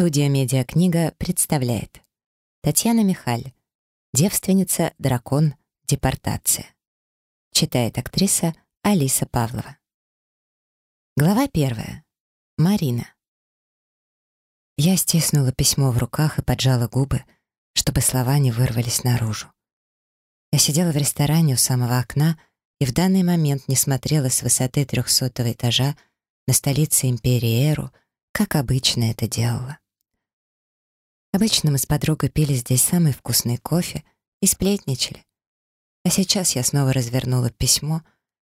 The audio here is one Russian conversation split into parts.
Студия «Медиакнига» представляет Татьяна Михаль «Девственница, дракон, депортация». Читает актриса Алиса Павлова. Глава первая. Марина. Я стиснула письмо в руках и поджала губы, чтобы слова не вырвались наружу. Я сидела в ресторане у самого окна и в данный момент не смотрела с высоты трехсотого этажа на столице империи Эру, как обычно это делала. Обычно мы с подругой пили здесь самый вкусный кофе и сплетничали. А сейчас я снова развернула письмо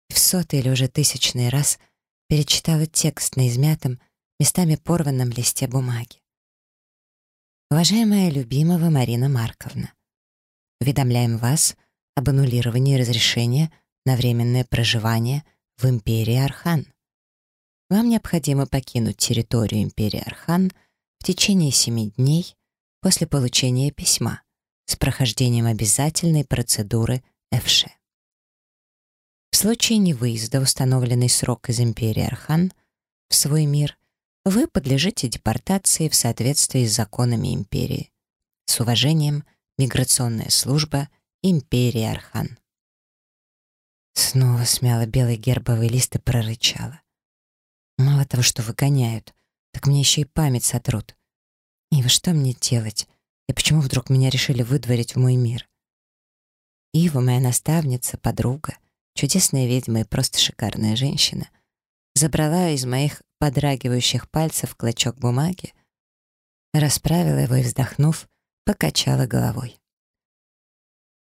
и в сотый или уже тысячный раз перечитала текст на измятом, местами порванном листе бумаги. Уважаемая любимого Марина Марковна, уведомляем вас об аннулировании разрешения на временное проживание в империи Архан. Вам необходимо покинуть территорию империи Архан в течение семи дней после получения письма с прохождением обязательной процедуры ФШ. В случае невыезда установленный срок из империи Архан в свой мир вы подлежите депортации в соответствии с законами империи. С уважением, Миграционная служба империи Архан. Снова смяла белый гербовый лист и прорычала. Мало того, что выгоняют, так мне еще и память сотрут. Ива, что мне делать? И почему вдруг меня решили выдворить в мой мир? Ива, моя наставница, подруга, чудесная ведьма и просто шикарная женщина, забрала из моих подрагивающих пальцев клочок бумаги, расправила его и, вздохнув, покачала головой.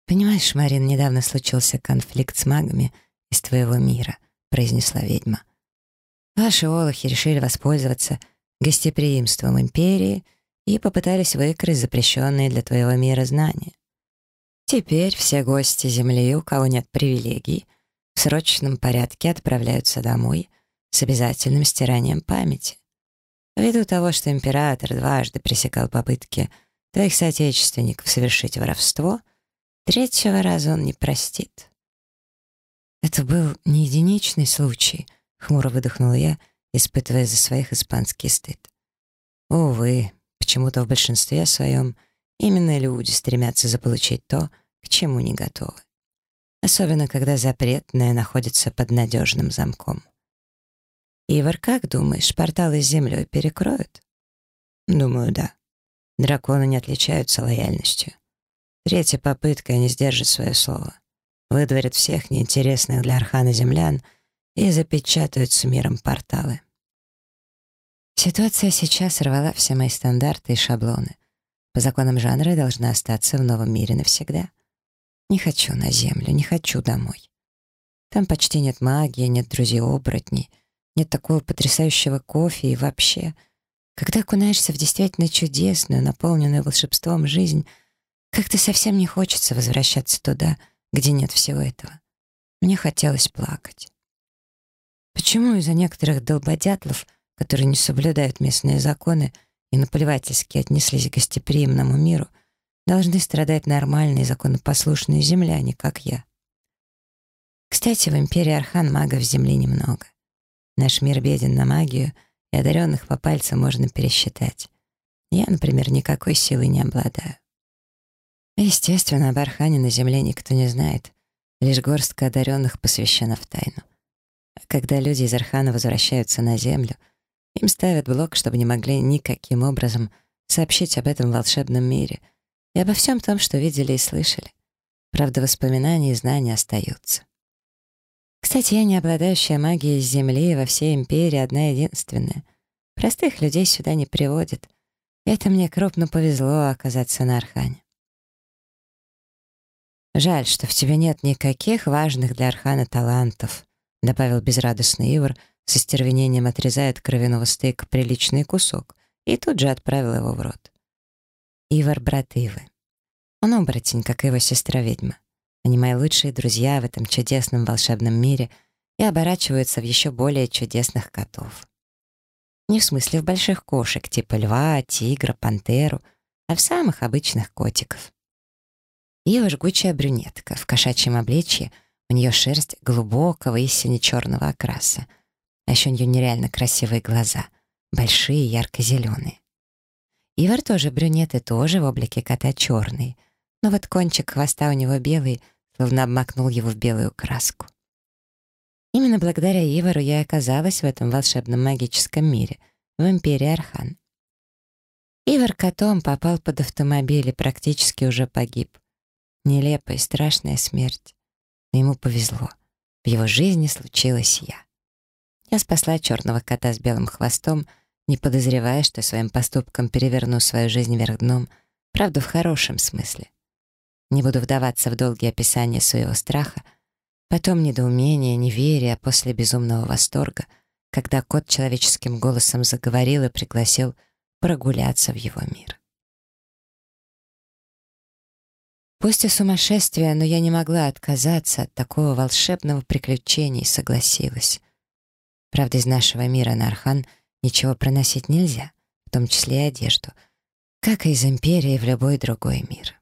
«Понимаешь, Марин, недавно случился конфликт с магами из твоего мира», — произнесла ведьма. Ваши олухи решили воспользоваться гостеприимством империи и попытались выкрасть запрещенные для твоего мира знания. Теперь все гости Земли, у кого нет привилегий, в срочном порядке отправляются домой с обязательным стиранием памяти. Ввиду того, что император дважды пресекал попытки твоих соотечественников совершить воровство, третьего раза он не простит. Это был не единичный случай — Хмуро выдохнула я, испытывая за своих испанский стыд. Увы, почему-то в большинстве своем именно люди стремятся заполучить то, к чему не готовы. Особенно, когда запретное находится под надежным замком. «Ивар, как думаешь, порталы с землей перекроют?» «Думаю, да. Драконы не отличаются лояльностью. Третья попытка, они сдержат свое слово. Выдворят всех неинтересных для Архана землян — и запечатают с миром порталы. Ситуация сейчас рвала все мои стандарты и шаблоны. По законам жанра я должна остаться в новом мире навсегда. Не хочу на землю, не хочу домой. Там почти нет магии, нет друзей-оборотней, нет такого потрясающего кофе и вообще. Когда окунаешься в действительно чудесную, наполненную волшебством жизнь, как-то совсем не хочется возвращаться туда, где нет всего этого. Мне хотелось плакать. Почему из-за некоторых долбодятлов, которые не соблюдают местные законы и наплевательски отнеслись к гостеприимному миру, должны страдать нормальные законопослушные земляне, как я? Кстати, в империи Архан магов земли немного. Наш мир беден на магию, и одаренных по пальцам можно пересчитать. Я, например, никакой силой не обладаю. Естественно, об Архане на земле никто не знает. Лишь горстка одаренных посвящена в тайну. Когда люди из Архана возвращаются на Землю, им ставят блок, чтобы не могли никаким образом сообщить об этом волшебном мире и обо всем том, что видели и слышали. Правда, воспоминания и знания остаются. Кстати, я не обладающая магией Земли во всей империи одна единственная. Простых людей сюда не приводят. Это мне крупно повезло оказаться на Архане. Жаль, что в тебе нет никаких важных для Архана талантов, добавил безрадостный Ивар, с остервенением отрезая от кровяного стейка приличный кусок и тут же отправил его в рот. Ивар — брат Ивы. Он оборотень, как и его сестра-ведьма. Они мои лучшие друзья в этом чудесном волшебном мире и оборачиваются в еще более чудесных котов. Не в смысле в больших кошек, типа льва, тигра, пантеру, а в самых обычных котиков. Ива — жгучая брюнетка в кошачьем обличье — у нее шерсть глубокого и сине-черного окраса. А еще у нее нереально красивые глаза, большие, ярко-зеленые. Ивар тоже брюнет и тоже в облике кота черный, но вот кончик хвоста у него белый, словно обмакнул его в белую краску. Именно благодаря Ивару я оказалась в этом волшебном магическом мире, в империи Архан. Ивар котом попал под автомобиль и практически уже погиб. Нелепая и страшная смерть. Но ему повезло. В его жизни случилась я. Я спасла черного кота с белым хвостом, не подозревая, что своим поступком переверну свою жизнь вверх дном, правда, в хорошем смысле. Не буду вдаваться в долгие описания своего страха, потом недоумение, неверие, а после безумного восторга, когда кот человеческим голосом заговорил и пригласил прогуляться в его мир. Пусть и сумасшествие, но я не могла отказаться от такого волшебного приключения и согласилась. Правда, из нашего мира на Архан ничего проносить нельзя, в том числе и одежду, как и из Империи в любой другой мир.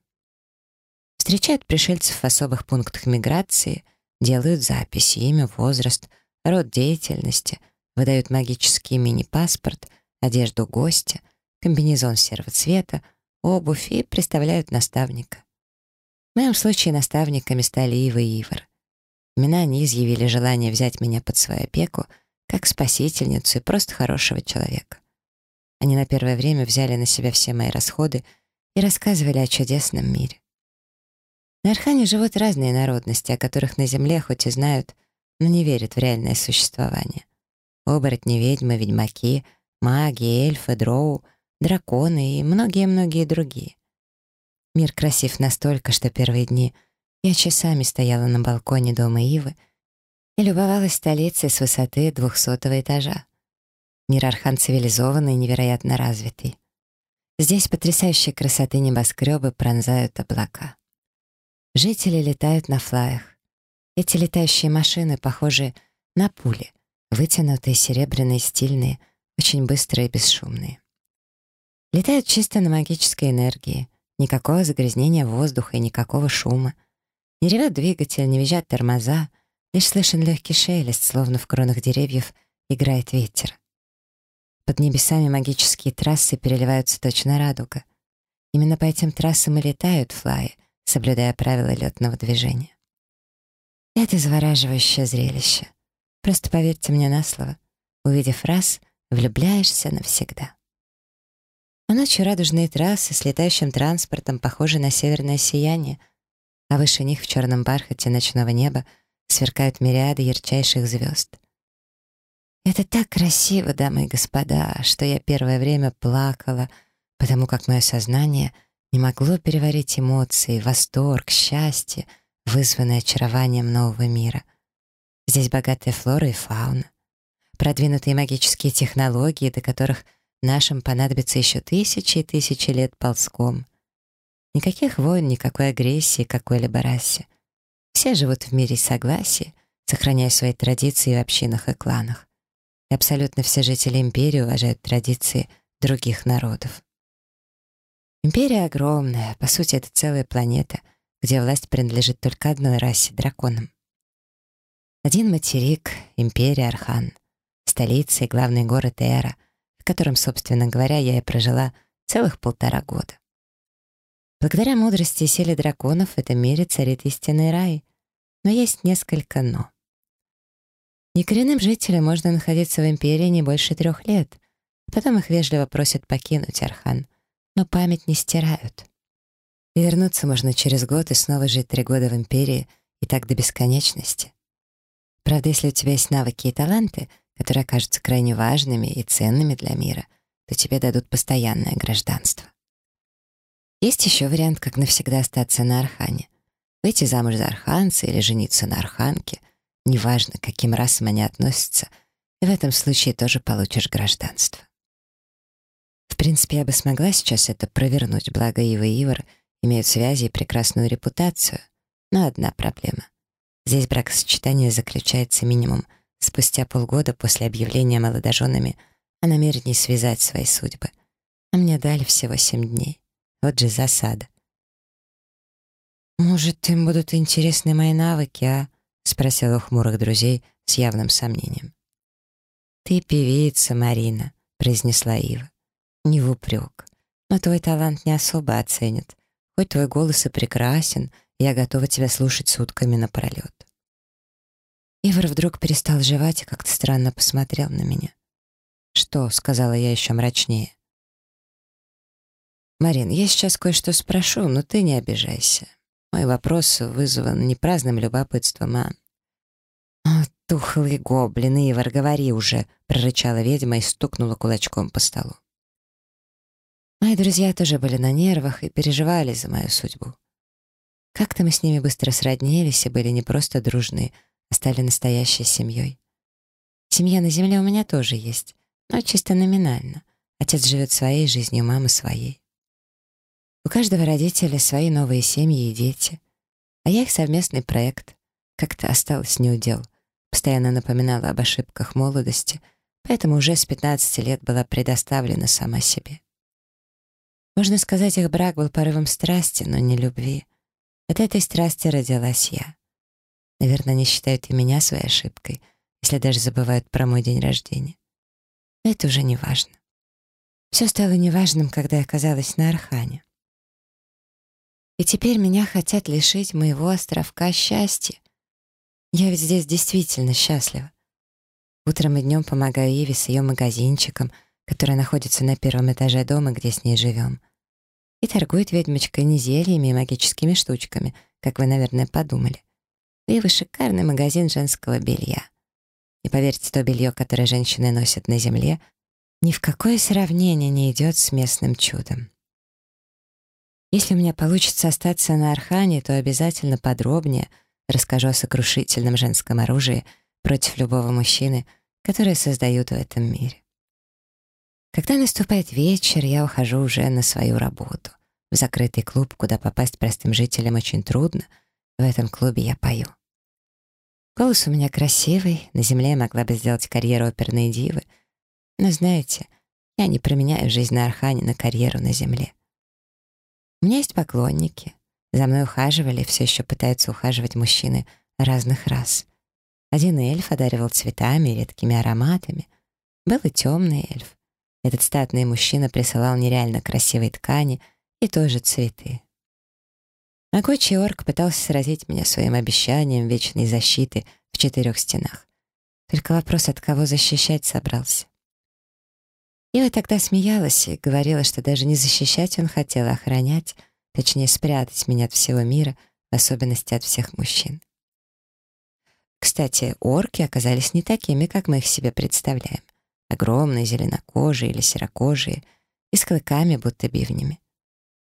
Встречают пришельцев в особых пунктах миграции, делают записи, имя, возраст, род деятельности, выдают магический мини-паспорт, одежду гостя, комбинезон серого цвета, обувь и представляют наставника. В моем случае наставниками стали Ива и Ивар. Именно они изъявили желание взять меня под свою опеку, как спасительницу и просто хорошего человека. Они на первое время взяли на себя все мои расходы и рассказывали о чудесном мире. На Архане живут разные народности, о которых на Земле хоть и знают, но не верят в реальное существование. Оборотни, ведьмы, ведьмаки, маги, эльфы, дроу, драконы и многие-многие другие. Мир красив настолько, что первые дни я часами стояла на балконе дома Ивы и любовалась столицей с высоты двухсотого этажа. Мир Архан цивилизованный и невероятно развитый. Здесь потрясающей красоты небоскребы пронзают облака. Жители летают на флаях. Эти летающие машины похожи на пули, вытянутые, серебряные, стильные, очень быстрые и бесшумные. Летают чисто на магической энергии, никакого загрязнения воздуха и никакого шума. Не ревет двигатель, не визжат тормоза, лишь слышен легкий шелест, словно в кронах деревьев играет ветер. Под небесами магические трассы переливаются точно радуга. Именно по этим трассам и летают флаи, соблюдая правила летного движения. Это завораживающее зрелище. Просто поверьте мне на слово. Увидев раз, влюбляешься навсегда. А ночью радужные трассы с летающим транспортом похожи на северное сияние, а выше них в черном бархате ночного неба сверкают мириады ярчайших звезд. Это так красиво, дамы и господа, что я первое время плакала, потому как мое сознание — не могло переварить эмоции, восторг, счастье, вызванное очарованием нового мира. Здесь богатая флора и фауна, продвинутые магические технологии, до которых нашим понадобится еще тысячи и тысячи лет ползком. Никаких войн, никакой агрессии какой-либо расе. Все живут в мире согласия, сохраняя свои традиции в общинах и кланах. И абсолютно все жители империи уважают традиции других народов. Империя огромная, по сути, это целая планета, где власть принадлежит только одной расе — драконам. Один материк — империя Архан, столица и главный город Эра, в котором, собственно говоря, я и прожила целых полтора года. Благодаря мудрости и силе драконов в этом мире царит истинный рай, но есть несколько «но». Некоренным жителям можно находиться в империи не больше трех лет, потом их вежливо просят покинуть Архан, но память не стирают. И вернуться можно через год и снова жить три года в империи, и так до бесконечности. Правда, если у тебя есть навыки и таланты, которые окажутся крайне важными и ценными для мира, то тебе дадут постоянное гражданство. Есть еще вариант, как навсегда остаться на Архане. Выйти замуж за арханца или жениться на арханке, неважно, к каким расам они относятся, и в этом случае тоже получишь гражданство. В принципе, я бы смогла сейчас это провернуть, благо Ива и Ивар имеют связи и прекрасную репутацию. Но одна проблема. Здесь бракосочетание заключается минимум спустя полгода после объявления молодоженами о намерении связать свои судьбы. А мне дали всего семь дней. Вот же засада. «Может, им будут интересны мои навыки, а?» — спросила у хмурых друзей с явным сомнением. «Ты певица, Марина», — произнесла Ива не в упрек, Но твой талант не особо оценят. Хоть твой голос и прекрасен, я готова тебя слушать сутками напролет. Ивар вдруг перестал жевать и как-то странно посмотрел на меня. «Что?» — сказала я еще мрачнее. «Марин, я сейчас кое-что спрошу, но ты не обижайся. Мой вопрос вызван не праздным любопытством, а...» «О, тухлый гоблин, Ивар, говори уже!» — прорычала ведьма и стукнула кулачком по столу. Мои друзья тоже были на нервах и переживали за мою судьбу. Как-то мы с ними быстро сроднились и были не просто дружны, а стали настоящей семьей. Семья на земле у меня тоже есть, но чисто номинально. Отец живет своей жизнью, мама своей. У каждого родителя свои новые семьи и дети. А я их совместный проект. Как-то осталось неудел. Постоянно напоминала об ошибках молодости, поэтому уже с 15 лет была предоставлена сама себе. Можно сказать, их брак был порывом страсти, но не любви. От этой страсти родилась я. Наверное, они считают и меня своей ошибкой, если даже забывают про мой день рождения. Но это уже не важно. Все стало неважным, когда я оказалась на Архане. И теперь меня хотят лишить моего островка счастья. Я ведь здесь действительно счастлива. Утром и днем помогаю Иве с ее магазинчиком, который находится на первом этаже дома, где с ней живем. И торгует ведьмочка не зельями и магическими штучками, как вы, наверное, подумали. У Ивы шикарный магазин женского белья. И поверьте, то белье, которое женщины носят на земле, ни в какое сравнение не идет с местным чудом. Если у меня получится остаться на Архане, то обязательно подробнее расскажу о сокрушительном женском оружии против любого мужчины, которое создают в этом мире. Когда наступает вечер, я ухожу уже на свою работу. В закрытый клуб, куда попасть простым жителям очень трудно. В этом клубе я пою. Голос у меня красивый, на земле я могла бы сделать карьеру оперной дивы. Но знаете, я не променяю жизнь на Архане на карьеру на земле. У меня есть поклонники. За мной ухаживали, все еще пытаются ухаживать мужчины разных рас. Один эльф одаривал цветами и редкими ароматами. Был и темный эльф. Этот статный мужчина присылал нереально красивые ткани и тоже цветы. Могучий орк пытался сразить меня своим обещанием вечной защиты в четырех стенах. Только вопрос, от кого защищать собрался. Ива тогда смеялась и говорила, что даже не защищать он хотел, а охранять, точнее спрятать меня от всего мира, в особенности от всех мужчин. Кстати, орки оказались не такими, как мы их себе представляем. Огромные, зеленокожие или серокожие, и с клыками, будто бивнями.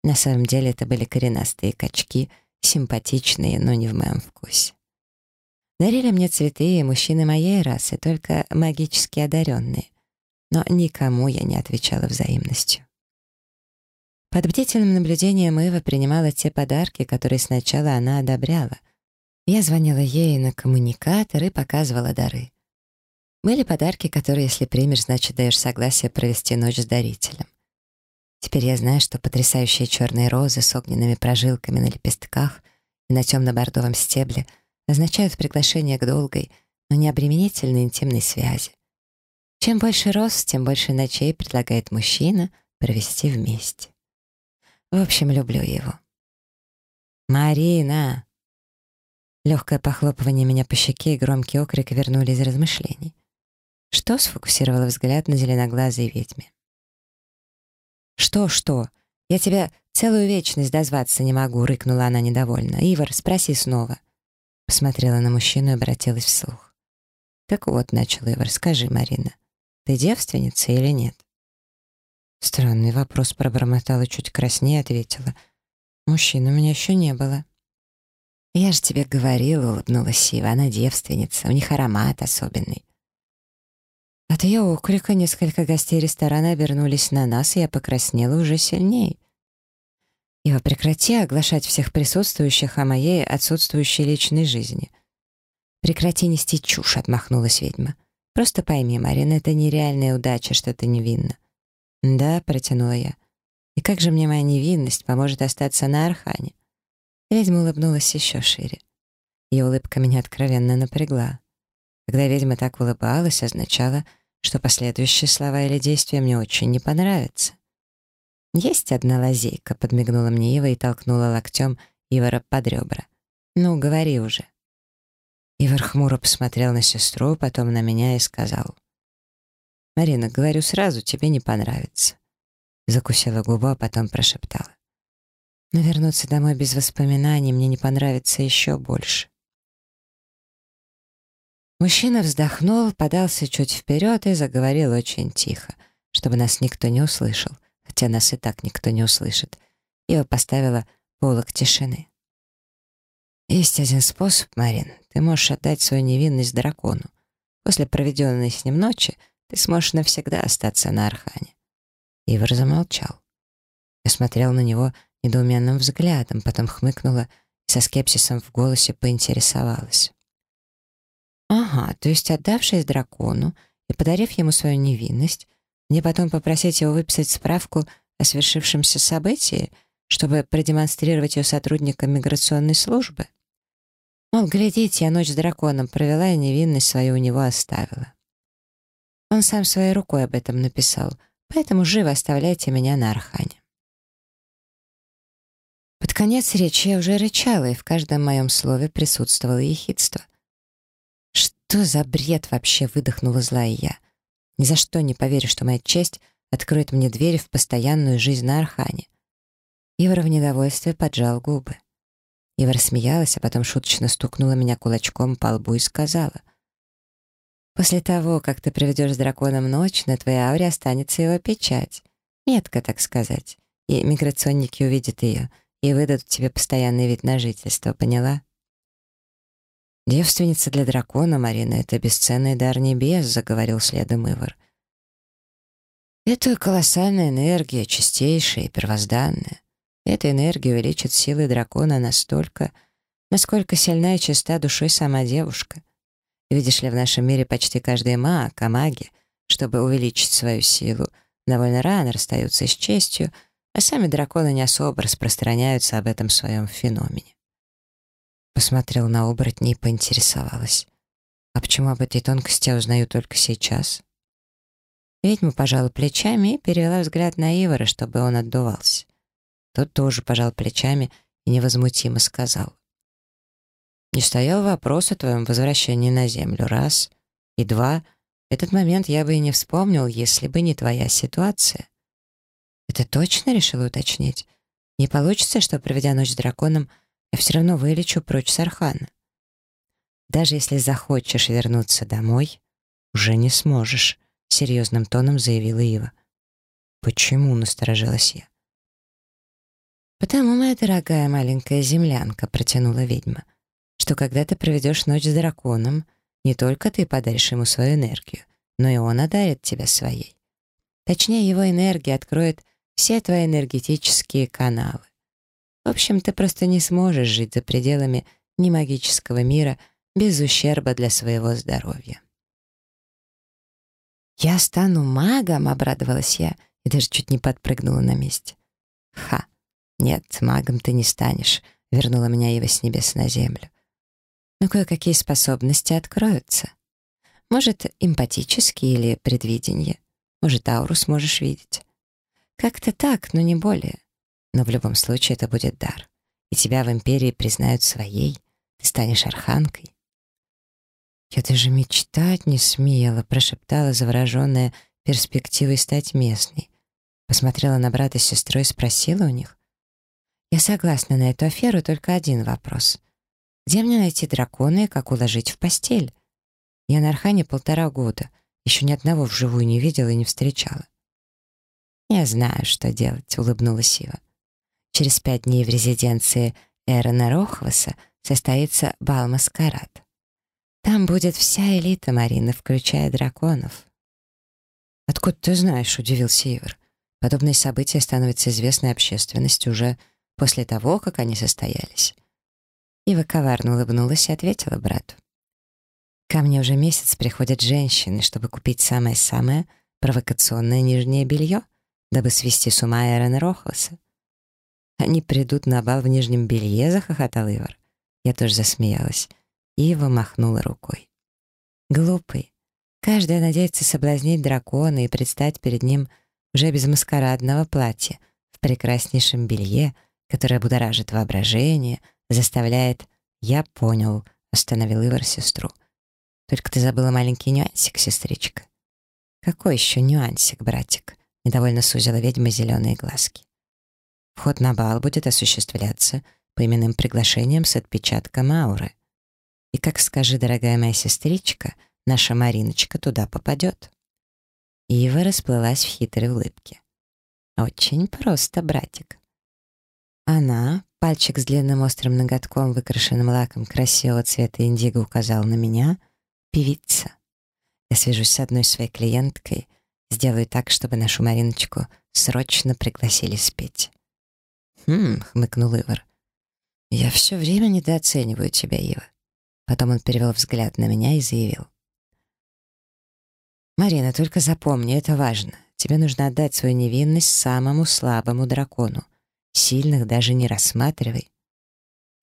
На самом деле это были коренастые качки, симпатичные, но не в моем вкусе. Дарили мне цветы и мужчины моей расы, только магически одаренные но никому я не отвечала взаимностью. Под бдительным наблюдением Ива принимала те подарки, которые сначала она одобряла. Я звонила ей на коммуникатор и показывала дары. Были подарки, которые, если примешь, значит, даешь согласие провести ночь с дарителем. Теперь я знаю, что потрясающие черные розы с огненными прожилками на лепестках и на темно-бордовом стебле означают приглашение к долгой, но не обременительной интимной связи. Чем больше роз, тем больше ночей предлагает мужчина провести вместе. В общем, люблю его. «Марина!» Легкое похлопывание меня по щеке и громкий окрик вернули из размышлений. Что сфокусировало взгляд на зеленоглазой ведьме? «Что, что? Я тебя целую вечность дозваться не могу», — рыкнула она недовольно. «Ивар, спроси снова». Посмотрела на мужчину и обратилась вслух. «Так вот», — начал Ивар, — «скажи, Марина, ты девственница или нет?» Странный вопрос пробормотала, чуть краснее ответила. «Мужчин у меня еще не было». «Я же тебе говорила», — улыбнулась Сива, — «она девственница, у них аромат особенный». От ее окрика несколько гостей ресторана обернулись на нас, и я покраснела уже сильнее. «Ива, прекрати оглашать всех присутствующих о моей отсутствующей личной жизни». «Прекрати нести чушь», — отмахнулась ведьма. Просто пойми, Марина, это нереальная удача, что ты невинна». «Да», — протянула я. «И как же мне моя невинность поможет остаться на Архане?» Ведьма улыбнулась еще шире. Ее улыбка меня откровенно напрягла. Когда ведьма так улыбалась, означало, что последующие слова или действия мне очень не понравятся. «Есть одна лазейка», — подмигнула мне Ива и толкнула локтем Ивара под ребра. «Ну, говори уже». Ивар хмуро посмотрел на сестру, потом на меня и сказал. «Марина, говорю сразу, тебе не понравится». Закусила губу, а потом прошептала. «Но вернуться домой без воспоминаний мне не понравится еще больше». Мужчина вздохнул, подался чуть вперед и заговорил очень тихо, чтобы нас никто не услышал — хотя нас и так никто не услышит. Ива поставила полок тишины. «Есть один способ, Марин. Ты можешь отдать свою невинность дракону. После проведенной с ним ночи ты сможешь навсегда остаться на Архане». Ивар замолчал. Я смотрел на него недоуменным взглядом, потом хмыкнула и со скепсисом в голосе поинтересовалась. «Ага, то есть отдавшись дракону и подарив ему свою невинность, мне потом попросить его выписать справку о свершившемся событии, чтобы продемонстрировать ее сотрудникам миграционной службы. Мол, глядите, я ночь с драконом провела и невинность свою у него оставила. Он сам своей рукой об этом написал, поэтому живо оставляйте меня на Архане. Под конец речи я уже рычала, и в каждом моем слове присутствовало ехидство. «Что за бред вообще?» — выдохнула злая я. Ни за что не поверю, что моя честь откроет мне двери в постоянную жизнь на Архане. Ивар в недовольстве поджал губы. Ива рассмеялась, а потом шуточно стукнула меня кулачком по лбу и сказала. «После того, как ты проведешь с драконом ночь, на твоей ауре останется его печать. Метка, так сказать. И миграционники увидят ее и выдадут тебе постоянный вид на жительство, поняла?» «Девственница для дракона, Марина, — это бесценный дар небес», — заговорил следом Ивар. «Это колоссальная энергия, чистейшая и первозданная. Эта энергия увеличит силы дракона настолько, насколько сильна и чиста душой сама девушка. Видишь ли, в нашем мире почти каждый маг, а маги, чтобы увеличить свою силу, довольно рано расстаются с честью, а сами драконы не особо распространяются об этом своем феномене. Посмотрел на оборотни и поинтересовалась. «А почему об этой тонкости я узнаю только сейчас?» Ведьма пожала плечами и перевела взгляд на Ивара, чтобы он отдувался. Тот тоже пожал плечами и невозмутимо сказал. «Не стоял вопрос о твоем возвращении на Землю, раз. И два, этот момент я бы и не вспомнил, если бы не твоя ситуация». «Это точно?» — решила уточнить. «Не получится, что, проведя ночь с драконом, я все равно вылечу прочь с Архана. Даже если захочешь вернуться домой, уже не сможешь, серьезным тоном заявила Ива. Почему, насторожилась я. «Потому, моя дорогая маленькая землянка», — протянула ведьма, «что когда ты проведешь ночь с драконом, не только ты подаришь ему свою энергию, но и он одарит тебя своей. Точнее, его энергия откроет все твои энергетические каналы. В общем, ты просто не сможешь жить за пределами немагического мира без ущерба для своего здоровья. «Я стану магом?» — обрадовалась я и даже чуть не подпрыгнула на месте. «Ха! Нет, магом ты не станешь», — вернула меня Ева с небес на землю. «Но кое-какие способности откроются. Может, эмпатические или предвидение. Может, ауру сможешь видеть. Как-то так, но не более. Но в любом случае это будет дар. И тебя в империи признают своей. Ты станешь арханкой. «Я даже мечтать не смела», — прошептала завороженная перспективой стать местной. Посмотрела на брата с сестрой и спросила у них. «Я согласна на эту аферу, только один вопрос. Где мне найти дракона и как уложить в постель? Я на Архане полтора года, еще ни одного вживую не видела и не встречала». «Я знаю, что делать», — улыбнулась Сива. Через пять дней в резиденции Эрона Рохваса состоится бал-маскарад. Там будет вся элита Марины, включая драконов. «Откуда ты знаешь?» — удивился Ивар. Подобные события становятся известной общественности уже после того, как они состоялись. Ива коварно улыбнулась и ответила брату. «Ко мне уже месяц приходят женщины, чтобы купить самое-самое провокационное нижнее белье, дабы свести с ума Эрона Рохваса. «Они придут на бал в нижнем белье», — захохотал Ивар. Я тоже засмеялась. Ива махнула рукой. «Глупый. Каждая надеется соблазнить дракона и предстать перед ним уже без маскарадного платья, в прекраснейшем белье, которое будоражит воображение, заставляет «Я понял», — остановил Ивар сестру. «Только ты забыла маленький нюансик, сестричка». «Какой еще нюансик, братик?» — недовольно сузила ведьма зеленые глазки. «Вход на бал будет осуществляться по именным приглашениям с отпечатком ауры. И, как скажи, дорогая моя сестричка, наша Мариночка туда попадет». Ива расплылась в хитрой улыбке. «Очень просто, братик». Она, пальчик с длинным острым ноготком, выкрашенным лаком красивого цвета индиго, указал на меня, певица. Я свяжусь с одной своей клиенткой, сделаю так, чтобы нашу Мариночку срочно пригласили спеть. «Хм», — хмыкнул Ивар. «Я все время недооцениваю тебя, Ива». Потом он перевел взгляд на меня и заявил. «Марина, только запомни, это важно. Тебе нужно отдать свою невинность самому слабому дракону. Сильных даже не рассматривай».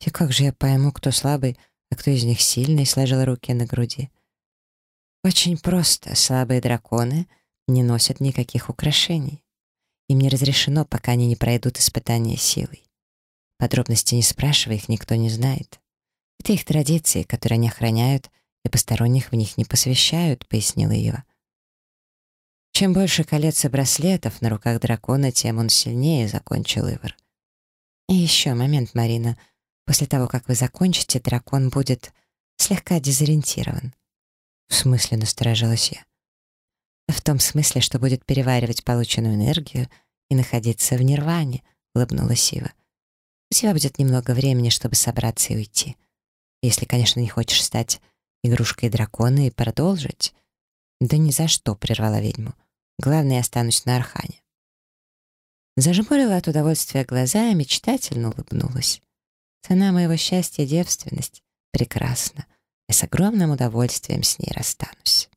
«И как же я пойму, кто слабый, а кто из них сильный?» — сложила руки на груди. «Очень просто. Слабые драконы не носят никаких украшений. Им не разрешено, пока они не пройдут испытания силой. Подробности не спрашивай, их никто не знает. Это их традиции, которые они охраняют, и посторонних в них не посвящают», — пояснила Ива. Чем больше колец и браслетов на руках дракона, тем он сильнее, закончил Ивар. И еще момент, Марина. После того, как вы закончите, дракон будет слегка дезориентирован. В смысле, насторожилась я. В том смысле, что будет переваривать полученную энергию и находиться в нирване, улыбнулась Ива. У тебя будет немного времени, чтобы собраться и уйти. Если, конечно, не хочешь стать игрушкой дракона и продолжить. Да ни за что, прервала ведьму. Главное, я останусь на Архане. Зажмурила от удовольствия глаза и мечтательно улыбнулась. Цена моего счастья — девственность. Прекрасно. Я с огромным удовольствием с ней расстанусь.